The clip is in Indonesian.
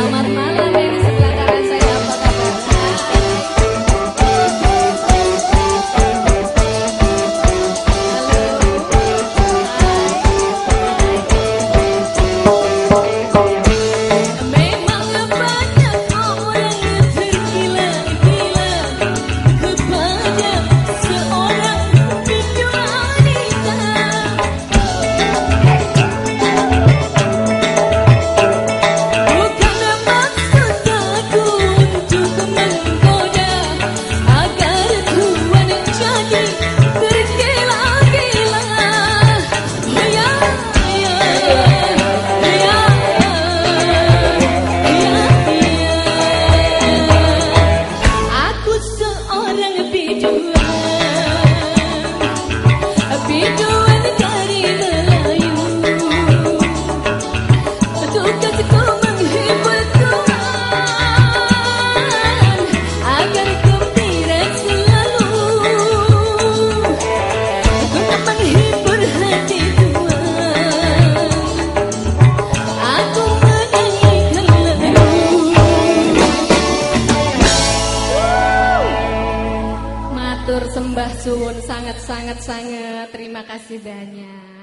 Selamat malam, Nenek. Sembah suwun sangat-sangat sangat terima kasih banyak.